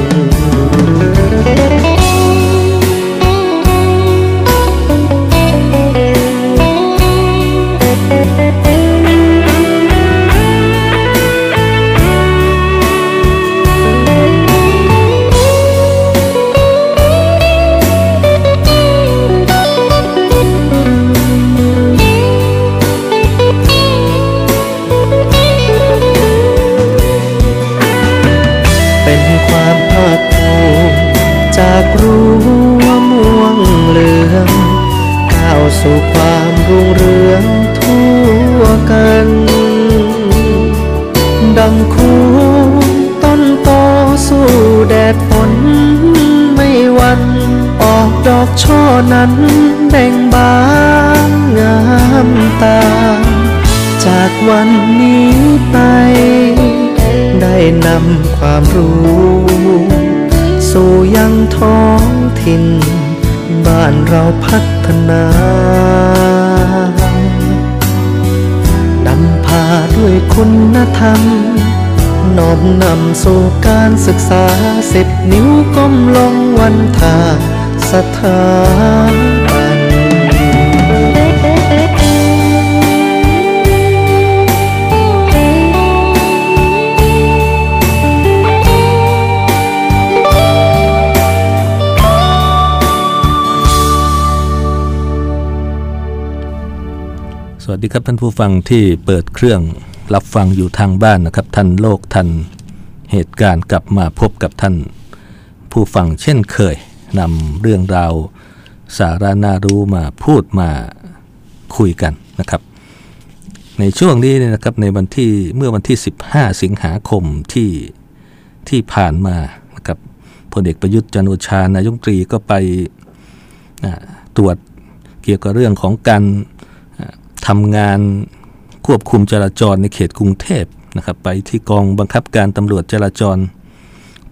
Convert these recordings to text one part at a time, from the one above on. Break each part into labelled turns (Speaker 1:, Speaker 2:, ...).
Speaker 1: น อกดอกช่อนั้นแบ่งบานงามตา จากวันนี้ไป ได้นำความรู้ สู่ยังท้องถิ่น บ้านเราพัฒนานำพาด้วยคุณธรรมน้อมนำสู่การศึกษาสิบนิ้วก้มลงวันทา สถาน
Speaker 2: สวัสดีครับท่านผู้ฟังที่เปิดเครื่องรับฟังอยู่ทางบ้านนะครับท่านโลกท่านเหตุการณ์กลับมาพบกับท่านผู้ฟังเช่นเคย นำเรื่องราวสาระน่ารู้มาพูดมาคุยกันนะครับ ในช่วงนี้นะครับในวันที่เมื่อวันที่ 15 สิงหาคมที่ที่ผ่านมานะครับพลเอกประยุทธ์จันโอชานายกรัฐมนตรีก็ไปนะตรวจเกี่ยวกับเรื่องของการทำงานควบคุมจราจรในเขตกรุงเทพนะครับไปที่กองบังคับการตำรวจจราจร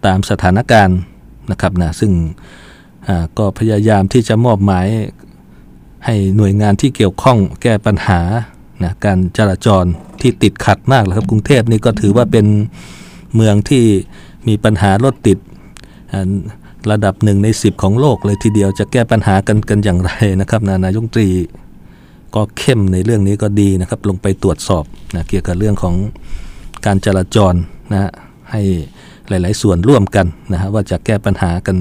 Speaker 2: ตามสถานการณ์นะครับนะซึ่ง ก็พยายามที่จะมอบหมายให้หน่วยงานที่เกี่ยวข้องแก้ปัญหานะการจราจรที่ติดขัดมากเลยครับกรุงเทพนี่ก็ถือว่าเป็นเมืองที่มีปัญหารถติดระดับหนึ่งใน 10 ของโลกเลยทีเดียวจะแก้ปัญหากันกันอย่างไรนะครับนะนายกรัฐมนตรีก็เข้มในเรื่องนี้ก็ดีนะครับ ลงไปตรวจสอบนะเกี่ยวกับเรื่องของการจราจรนะฮะให้หลาย ๆ ส่วนร่วมกันนะฮะว่าจะแก้ปัญหากัน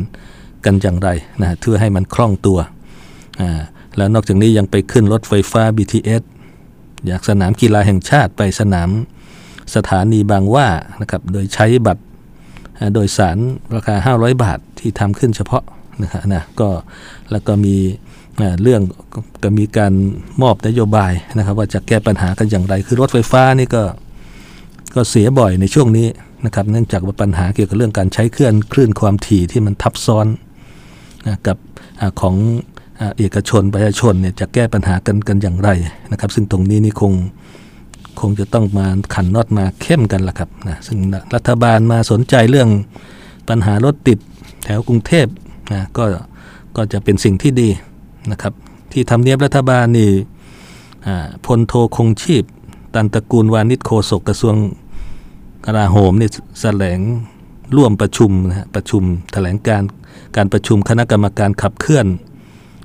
Speaker 2: กันอย่างไรนะฮะเพื่อให้มันคล่องตัวอ่าแล้วนอกจากนี้ยังไปขึ้นรถไฟฟ้า BTS จากสนามกีฬาแห่งชาติไปสนามสถานีบางว่านะครับโดยใช้บัตรโดยสารราคา 500 บาทที่ทำขึ้นเฉพาะนะฮะนะก็แล้วก็มีอ่าเรื่องก็มีการมอบนโยบายนะครับ ว่าจะแก้ปัญหากันอย่างไร คือรถไฟฟ้านี่ก็ก็เสียบ่อยในช่วงนี้นะครับ เนื่องจากว่าปัญหาเกี่ยวกับเรื่องการใช้เคลื่อนคลื่นความถี่ที่มันทับซ้อน กับของเอกชนประชาชนเนี่ยจะแก้ปัญหากันกันอย่างไรนะครับ ซึ่งตรงนี้นี่คงคงจะต้องมาขันน็อตมาเข้มกันละครับนะซึ่งรัฐบาลมาสนใจเรื่องปัญหารถติดแถวกรุงเทพนะก็ก็จะเป็นสิ่งที่ดีนะครับ ที่ทำเนียบรัฐบาลนี่พลโทคงชีพ ตันตระกูลวานิชโคศกกระทรวงกลาโหมนี่แถลง ร่วมประชุมนะประชุมแถลงการการประชุมคณะกรรมการขับเคลื่อน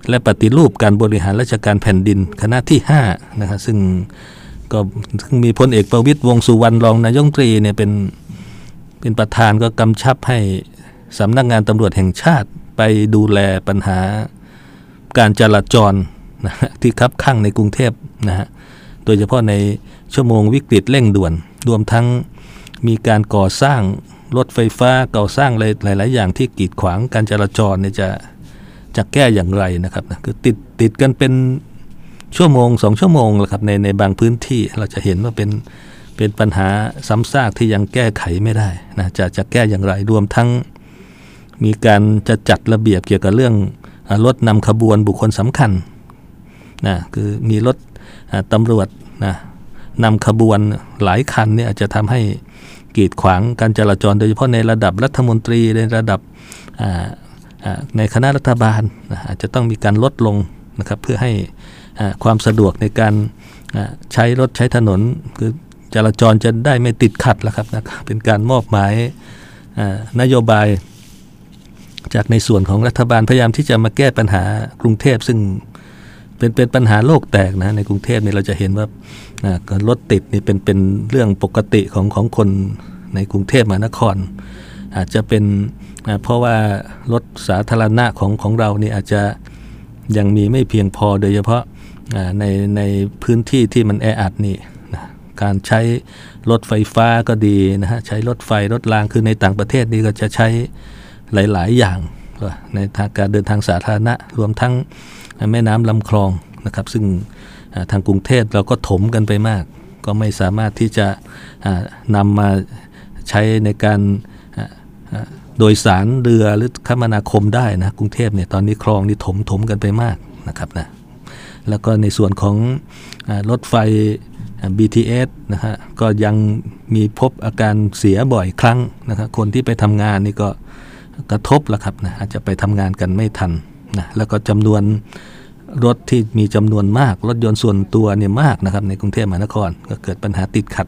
Speaker 2: และปฏิรูปการบริหารราชการแผ่นดินคณะที่5นะครับซึ่งก็ซึ่งมีพลเอกประวิตยวงสุวรรณรองนายงตรีเนี่ยเป็นเป็นประธานก็กำชับให้สำนักงานตำรวจแห่งชาติไปดูแลปัญหาการจราจรนะที่คับข้างในกรุงเทพนะฮะโดยเฉพาะในชั่วโมงวิกฤตเร่งด่วน รวมทั้งมีการก่อสร้าง รถไฟฟ้าก่อสร้างหลาย ๆ อย่างที่กีดขวางการจราจรเนี่ยจะจะแก้อย่างไรนะครับนะคือติดติดกันเป็นชั่วโมงสองชั่วโมงแหละครับในในบางพื้นที่เราจะเห็นว่าเป็นเป็นปัญหาซ้ำซากที่ยังแก้ไขไม่ได้นะจะจะแก้อย่างไรรวมทั้ง มีการจะจัดระเบียบเกี่ยวกับเรื่องรถนำขบวนบุคคลสำคัญนะคือมีรถตำรวจนะนำขบวนหลายคันเนี่ยอาจจะทำให้ กีดขวางการจราจร โดยเฉพาะในระดับรัฐมนตรีในระดับในคณะรัฐบาลอาจจะต้องมีการลดลงนะครับเพื่อให้ความสะดวกในการใช้รถใช้ถนนคือจราจรจะได้ไม่ติดขัดแล้วครับนะเป็นการมอบหมายนโยบายจากในส่วนของรัฐบาลพยายามที่จะมาแก้ปัญหากรุงเทพซึ่ง เป็นเป็นปัญหาโลกแตกนะในกรุงเทพเนี่ยเราจะเห็นว่ารถติดนี่เป็นเป็นเรื่องปกติของของคนในกรุงเทพมหานคร อาจจะเป็นเพราะว่ารถสาธารณะของของเรานี่อาจจะยังมีไม่เพียงพอโดยเฉพาะในในพื้นที่ที่มันแออัดนี่นะการใช้รถไฟฟ้าก็ดีนะฮะใช้รถไฟรถรางคือในต่างประเทศนี่ก็จะใช้หลาย ๆ อย่างในทางการเดินทางสาธารณะรวมทั้ง แม่น้ำลำคลองนะครับ ซึ่งทางกรุงเทพเราก็ถมกันไปมาก ก็ไม่สามารถที่จะนำมาใช้ในการโดยสารเรือหรือคมนาคมได้นะกรุงเทพเนี่ยตอนนี้คลองนี่ถมถมกันไปมากนะครับนะแล้วก็ในส่วนของรถไฟ BTS นะฮะก็ยังมีพบอาการเสียบ่อยครั้งนะครับคนที่ไปทำงานนี่ก็กระทบแล้วครับนะอาจจะไปทำงานกันไม่ทัน นะแล้วก็จำนวนรถที่มีจำนวนมาก รถยนต์ส่วนตัวเนี่ยมากนะครับ ในกรุงเทพมหานครก็เกิดปัญหาติดขัด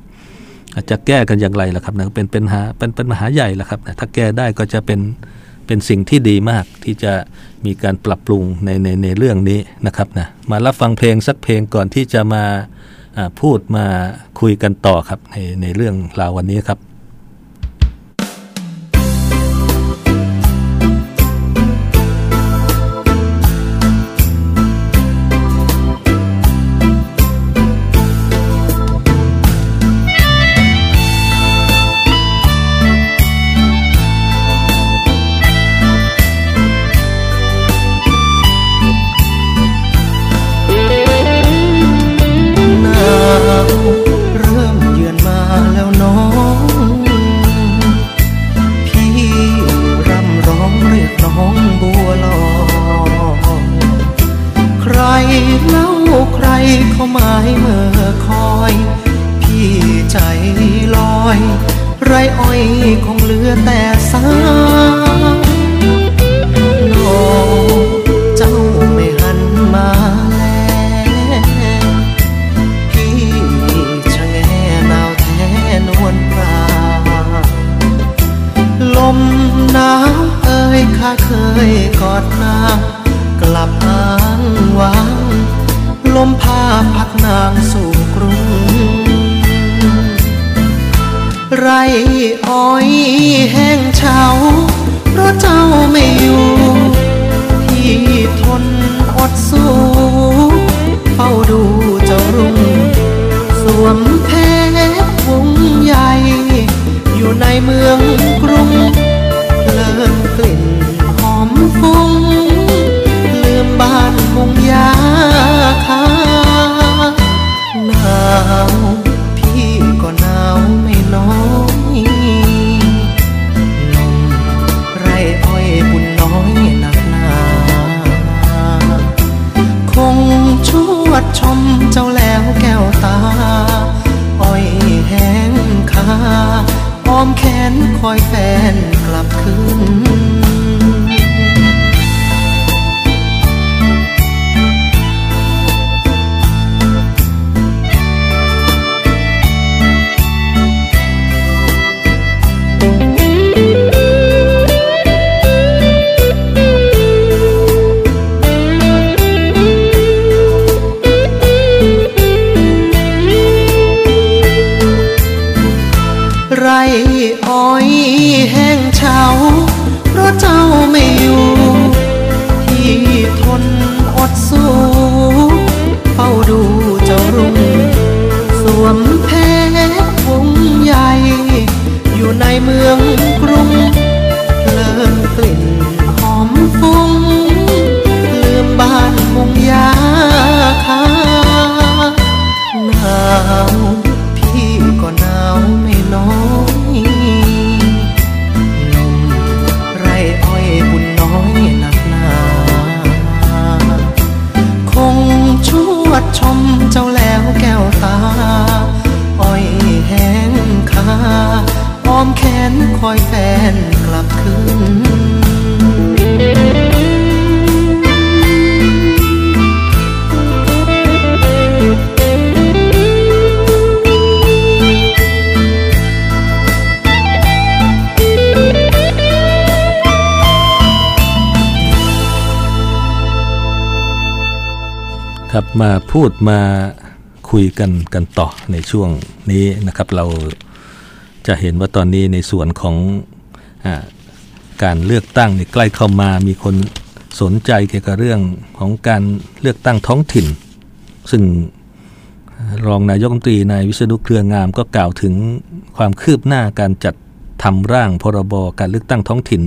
Speaker 2: จะแก้กันอย่างไรล่ะครับนะเป็นเป็นหาเป็นเป็นปัญหาใหญ่ล่ะครับนะถ้าแก้ได้ก็จะเป็นเป็นสิ่งที่ดีมากที่จะมีการปรับปรุงในในในเรื่องนี้นะครับนะมารับฟังเพลงสักเพลงก่อนที่จะมาพูดมาคุยกันต่อครับในในเรื่องราววันนี้ครับ
Speaker 1: เขาหมายเมื่อคอย พี่ใจลอย ไรอ้อยคงเหลือแต่สาน้องเจ้าไม่หันมาแลพี่ชะแงนาวแท้นวลปราลมหนาวเอ่ยข้าเคยกอดนา มผ้าพักนางสู่กรุง ไรอ้อยแห้งเฉาเพราะเจ้าไม่อยู่ ที่ทนอดสู้เฝ้าดูเจ้ารุ่ง สวมเพชรวงใหญ่ อยู่ในเมือง นคอยแฟนกลับคืน
Speaker 2: ครับมาพูดมาคุยกันกันต่อในช่วงนี้นะครับ เราจะเห็นว่าตอนนี้ในส่วนของอการเลือกตั้งนี่ใกล้เข้ามามีคนสนใจเกี่ยวกับเรื่องของการเลือกตั้งท้องถิ่น ซึ่งรองนายกรัฐมนตรีนายวิษณุเครืองามก็กล่าวถึงความคืบหน้าการจัดทำร่างพรบการเลือกตั้งท้องถิ่น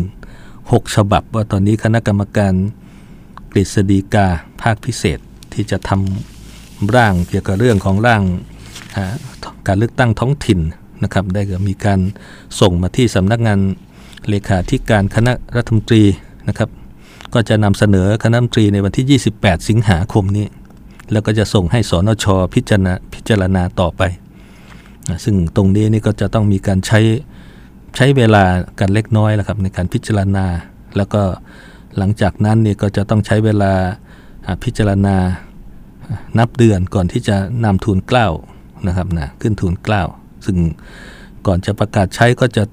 Speaker 2: 6 ฉบับ ว่าตอนนี้คณะกรรมการกฤษฎีกาภาคพิเศษ ที่จะทำร่างเกี่ยวกับเรื่องของร่างการเลือกตั้งท้องถิ่นนะครับ ได้ก็มีการส่งมาที่สำนักงานเลขาธิการคณะรัฐมนตรีนะครับ ก็จะนำเสนอคณะรัฐมนตรีในวันที่ 28 สิงหาคมนี้ แล้วก็จะส่งให้สนชพิจารณาพิจารณาต่อไป ซึ่งตรงนี้นี่ก็จะต้องมีการใช้ใช้เวลากันเล็กน้อยแล้วครับในการพิจารณา แล้วก็หลังจากนั้นนี่ก็จะต้องใช้เวลา พิจารณานับเดือนก่อนที่จะนำทูลเกล้านะครับนะขึ้นทูลเกล้า ซึ่งก่อนจะประกาศใช้ก็จะ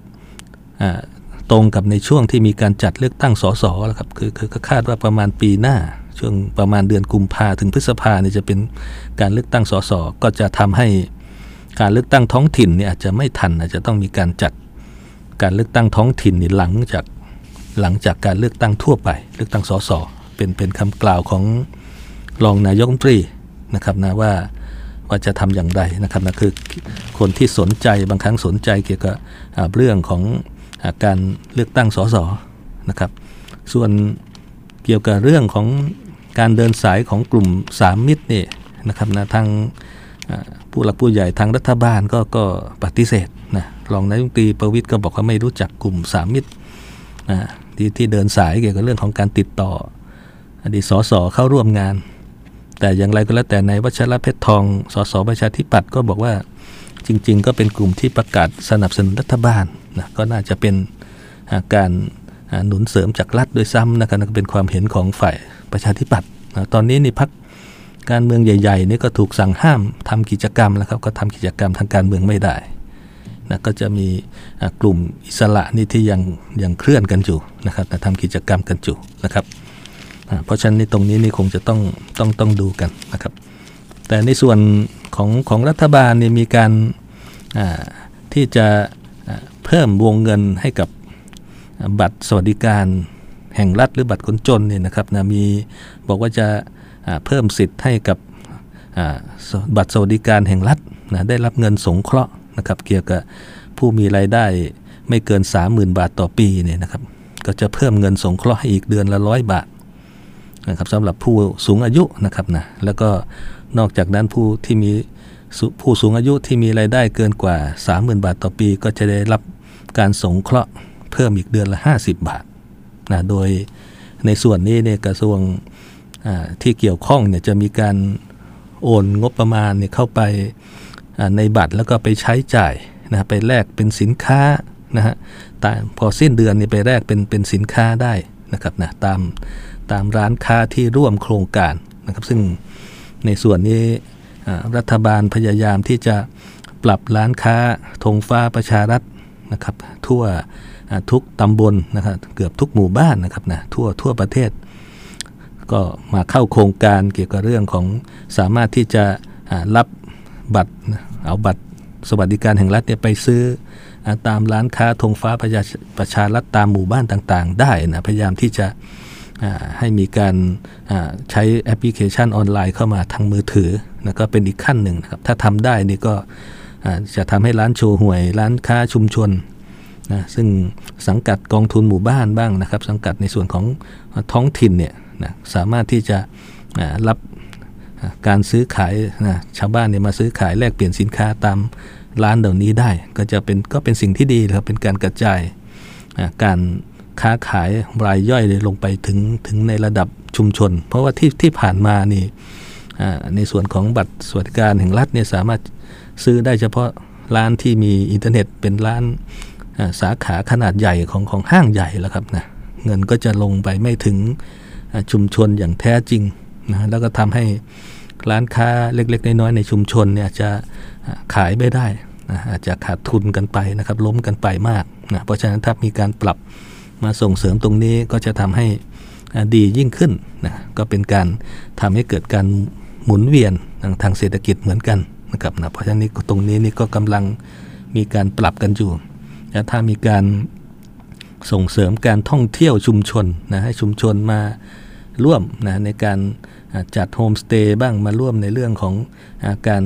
Speaker 2: ตรงกับในช่วงที่มีการจัดเลือกตั้งสสแล้วครับคือคือคาดว่าประมาณปีหน้า ช่วงประมาณเดือนกุมภาถึงพฤษภาเนี่ยจะเป็นการเลือกตั้งสสก็จะทำให้การเลือกตั้งท้องถิ่นเนี่ยอาจจะไม่ทันอาจจะต้องมีการจัดการเลือกตั้งท้องถิ่นนี่หลังจากหลังจากการเลือกตั้งทั่วไป เลือกตั้งสส เป็นเป็นคำกล่าวของรองนายกรัฐมนตรีนะครับนะว่าว่าจะทำอย่างไรนะครับนะคือคนที่สนใจบางครั้งสนใจเกี่ยวกับเรื่องของอการเลือกตั้งสสนะครับ ส่วนเกี่ยวกับเรื่องของการเดินสายของกลุ่มสามมิตรนี่นะครับนะทางผู้หลักผู้ใหญ่ทางรัฐบาลก็ก็ปฏิเสธนะรองนายกตรีประวิตยก็บอกว่าไม่รู้จักกลุ่มสามมิตรนะที่ที่เดินสายเกี่ยวกับเรื่องของการติดต่อ อดีตสสเข้าร่วมงาน แต่อย่างไรก็แล้วแต่ในวัชรเพชรทองสสประชาธิปัตย์ก็บอกว่าจริง ๆ ก็เป็นกลุ่มที่ประกาศสนับสนุนรัฐบาลนะก็น่าจะเป็นาการาหนุนเสริมจากรัฐด้วยซ้ำนะครับนั่นเป็นความเห็นของฝ่ายประชาธิปัตย์นะตอนนี้นี่พักการเมืองใหญ่ๆนี่ก็ถูกสั่งห้ามทำกิจกรรมแล้วครับก็ทำกิจกรรมทางการเมืองไม่ได้นะก็จะมีกลุ่มอิสระนี่ที่ยังยังเคลื่อนกันอยู่นะครับทำกิจกรรมกันอยู่นะครับ เพราะฉะนั้นนี่ตรงนี้นี่คงจะต้องต้องต้องดูกันนะครับ แต่ในส่วนของของรัฐบาลเนี่ยมีการที่จะเพิ่มวงเงินให้กับบัตรสวัสดิการแห่งรัฐหรือบัตรคนจนเนี่ยนะครับนะมีบอกว่าจะเพิ่มสิทธิ์ให้กับบัตรสวัสดิการแห่งรัฐนะได้รับเงินสงเคราะห์นะครับ เกี่ยวกับผู้มีรายได้ไม่เกิน 30,000 บาทต่อปีเนี่ยนะครับ ก็จะเพิ่มเงินสงเคราะห์ให้อีกเดือนละร้อยบาท นะครับสำหรับผู้สูงอายุนะครับนะแล้วก็นอกจากนั้นผู้ที่มีผู้สูงอายุที่มีรายได้เกินกว่า 30,000 บาทต่อปี ก็จะได้รับการสงเคราะห์เพิ่มอีกเดือนละ 50 บาทนะโดยในส่วนนี้เนี่ยกระทรวงที่เกี่ยวข้องเนี่ยจะมีการโอนงบประมาณเนี่ยเข้าไปในบัตรแล้วก็ไปใช้จ่ายนะไปแลกเป็นสินค้านะฮะตามพอสิ้นเดือนนี่ไปแลกเป็นเป็นสินค้าได้นะครับนะตาม ตามร้านค้าที่ร่วมโครงการนะครับ ซึ่งในส่วนนี้รัฐบาลพยายามที่จะปรับร้านค้าธงฟ้าประชารัฐนะครับ ทั่วทุกตำบลนะครับเกือบทุกหมู่บ้านนะครับนะทั่วทั่วประเทศ ก็มาเข้าโครงการเกี่ยวกับเรื่องของสามารถที่จะรับบัตรเอาบัตรสวัสดิการแห่งรัฐเนี่ยไปซื้อตามร้านค้าธงฟ้าประชาประชารัฐตามหมู่บ้านต่างๆ ได้นะพยายามที่จะ ให้มีการใช้แอปพลิเคชันออนไลน์เข้ามาทางมือถือนะก็เป็นอีกขั้นหนึ่งนะครับถ้าทำได้นี่ก็จะทำให้ร้านโชว์หวย ร้านค้าชุมชนนะซึ่งสังกัดกองทุนหมู่บ้านบ้างนะครับ สังกัดในส่วนของท้องถิ่นเนี่ยนะสามารถที่จะรับการซื้อขายนะชาวบ้านเนี่ยมาซื้อขายแลกเปลี่ยนสินค้าตามร้านเหล่านี้ได้ ก็จะเป็นก็เป็นสิ่งที่ดีครับเป็นการกระจายการ ค้าขายรายย่อยเลยลงไปถึงถึงในระดับชุมชน เพราะว่าที่ที่ผ่านมานี่ในส่วนของบัตรสวัสดิการแห่งรัฐเนี่ยสามารถซื้อได้เฉพาะร้านที่มีอินเทอร์เน็ตเป็นร้านสาขาขนาดใหญ่ของของห้างใหญ่แล้วครับนะเงินก็จะลงไปไม่ถึงชุมชนอย่างแท้จริงนะแล้วก็ทำให้ร้านค้าเล็ก ๆ น้อยๆในชุมชนเนี่ยจะขายไม่ได้นะอาจจะขาดทุนกันไปนะครับล้มกันไปมากนะเพราะฉะนั้นถ้ามีการปรับ มาส่งเสริมตรงนี้ก็จะทำให้ดียิ่งขึ้นนะก็เป็นการทำให้เกิดการหมุนเวียนทางเศรษฐกิจเหมือนกันนะครับนะเพราะฉะนั้นตรงนี้นี่ก็กำลังมีการปรับกันอยู่และถ้ามีการส่งเสริมการท่องเที่ยวชุมชนนะให้ชุมชนมาร่วมนะในการจัดโฮมสเตย์บ้างมาร่วมในเรื่องของการ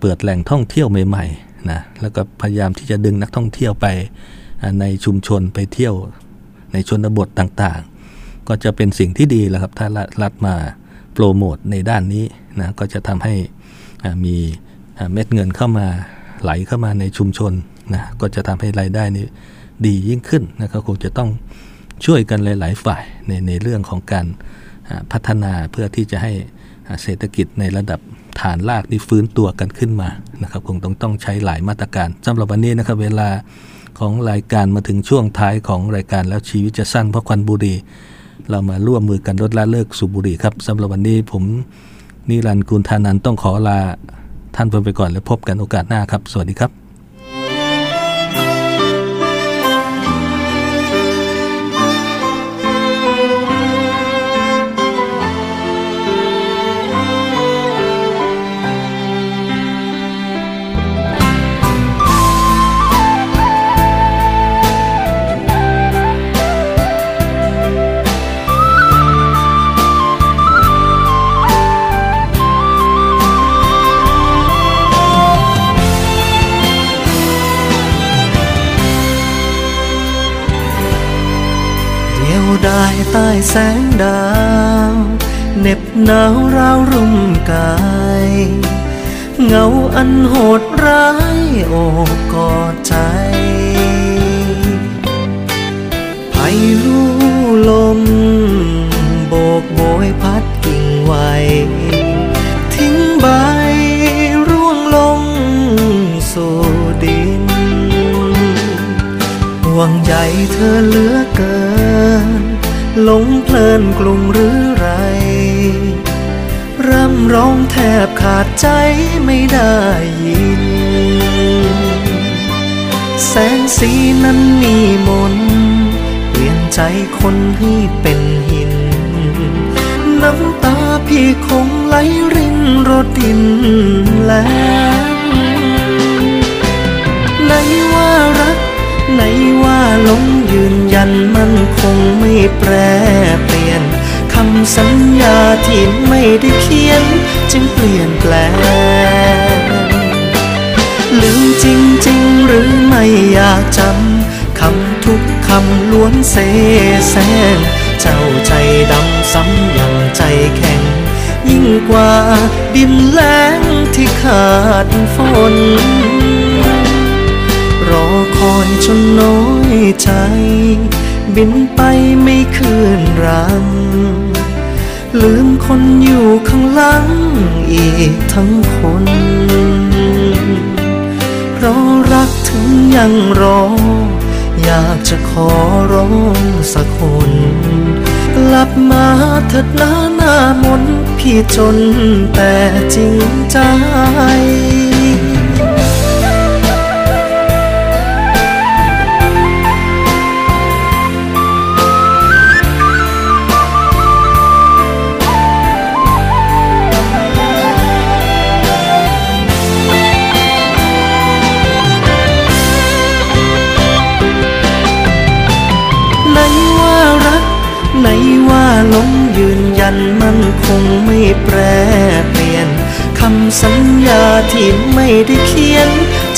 Speaker 2: เปิดแหล่งท่องเที่ยวใหม่ๆนะแล้วก็พยายามที่จะดึงนักท่องเที่ยวไป ในชุมชนไปเที่ยวในชนบทต่างๆ ก็จะเป็นสิ่งที่ดีแล้วครับถ้ารัฐมาโปรโมทในด้านนี้นะก็จะทำให้มีเม็ดเงินเข้ามาไหลเข้ามาในชุมชนนะก็จะทำให้รายได้นี้ดียิ่งขึ้นนะครับคงจะต้องช่วยกันหลาย ๆ ฝ่ายในในเรื่องของการพัฒนาเพื่อที่จะให้เศรษฐกิจในระดับฐานรากนี่ฟื้นตัวกันขึ้นมานะครับ คงต้องต้องใช้หลายมาตรการสำหรับวันนี้นะครับ เวลา ของรายการมาถึงช่วงท้ายของรายการแล้วชีวิตจะสั้นเพราะควันบุหรี่ เรามาร่วมมือกันลดละเลิกสูบบุหรี่ครับสำหรับวันนี้ผมนิรันดร์กุลธานันต้องขอลาท่านไปก่อนแล้วพบกันโอกาสหน้าครับ สวัสดีครับ
Speaker 1: ได้ใต้แสงดาวเน็บหนาวราวรุ่มกาย เงาอันโหดร้ายโอบกอดใจไผ่ลู่ลม โบกโบยพัดกิ่งไหว ทิ้งใบร่วงลงสู่ดินห่วงใยเธอเหลือเกิน หลงเพลินกลุ่มหรือไร ร่ำร้องแทบขาดใจไม่ได้ยิน แสงสีนั้นมีมนเปลี่ยนใจคนให้เป็นหิน น้ำตาพี่คงไหลรินรดดินแล้วไหนว่ารัก ไหนว่าลงยืนยันมันคงไม่แปรเปลี่ยนคำสัญญาที่ไม่ได้เขียน จึงเปลี่ยนแปลงลืมจริงๆ หรือไม่อยากจำคำทุกคำล้วนเสแสร้งเจ้าใจดำซ้ำยังใจแข็ง ยิ่งกว่าดินแล้งที่ขาดฝน อคอยจนน้อยใจ บินไปไม่คืนรัง ลืมคนอยู่ข้างหลังอีกทั้งคน เพราะรักถึงยังรอ อยากจะขอร้องสักคน กลับมาเถิดหน้าหน้ามนพี่จนแต่จริงใจ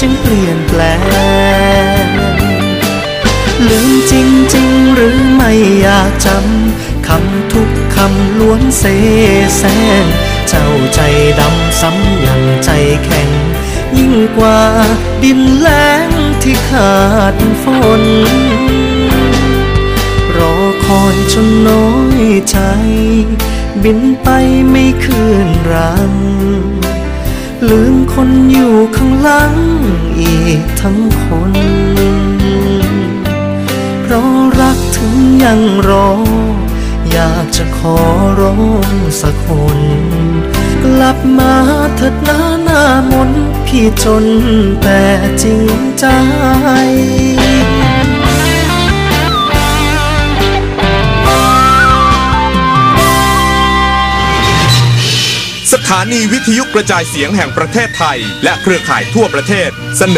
Speaker 1: จึงเปลี่ยนแปลง ลืมจริง ๆ หรือไม่อยากจำคำทุกคำล้วนเสแสร้งเจ้าใจดำซ้ำอย่างใจแข็ง ยิ่งกว่าดินแล้งที่ขาดฝน รอคอยจนน้อยใจ บินไปไม่คืนรัง ลืมคนอยู่ข้างหลังอีกทั้งคน เพราะรักถึงยังรอ อยากจะขอร้องสักคน กลับมาเถิดหน้าหน้ามนพี่จนแต่จริงใจ
Speaker 3: ถานีวิทยุกระจายเสียงแห่งประเทศไทย และเครือข่ายทั่วประเทศเสนอ